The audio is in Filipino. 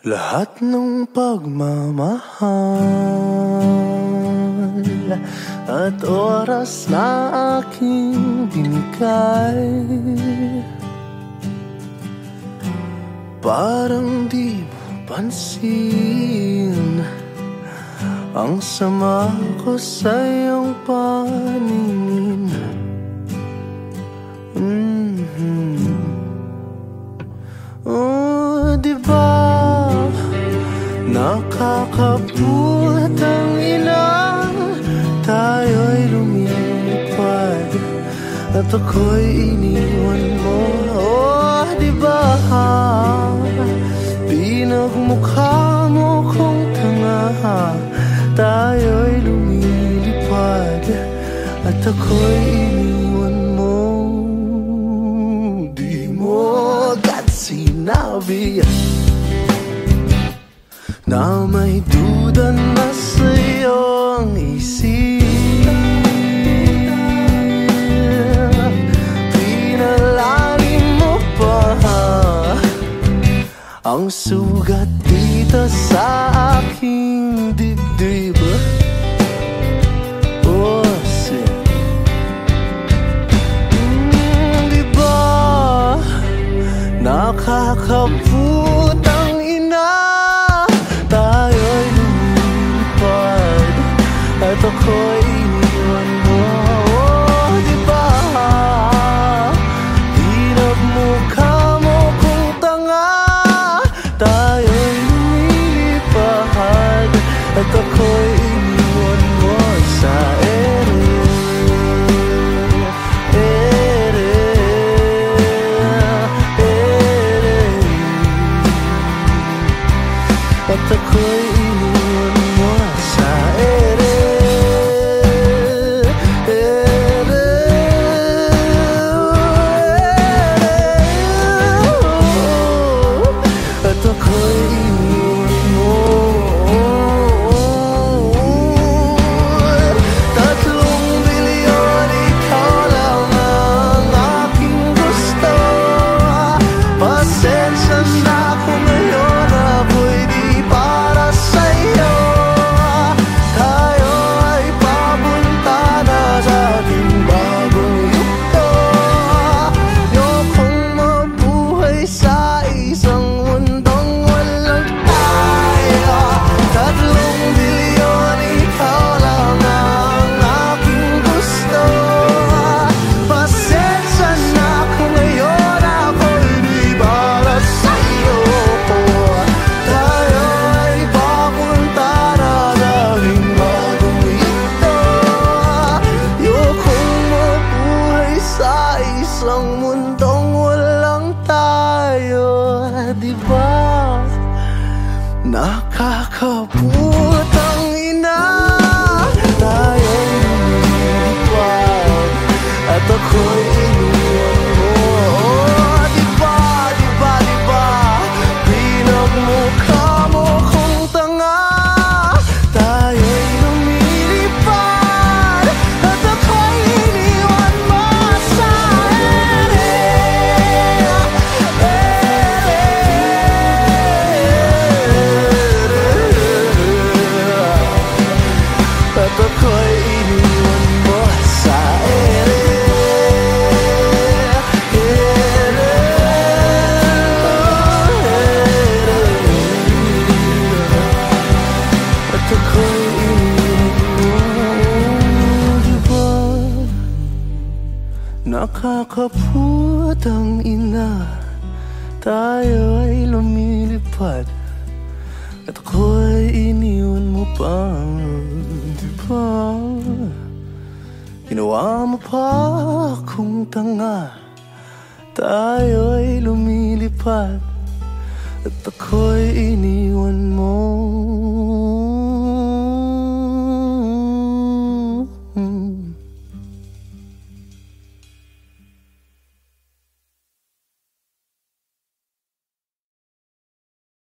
Lahat ng pagmamahal At oras na aking binigay. Parang di mo pansin Ang sama ko sa iyong paningin Nakakaputang ina Tayo'y lumipad At ako'y iniwan mo. Oh, di ba Pinagmukha mo kong tanga Tayo'y lumilipad At ako'y na may duda na sa'yo ang isip. Pinalalim mo pa Ang sugat dito sa aking dibdib. Oh, At 那卡可不 Nakakaputang ina Tayo ay lumilipad At ako'y iniwan mo pa Diba Ginawa mo pa akong tanga Tayo ay lumilipad At ako'y iniwan mo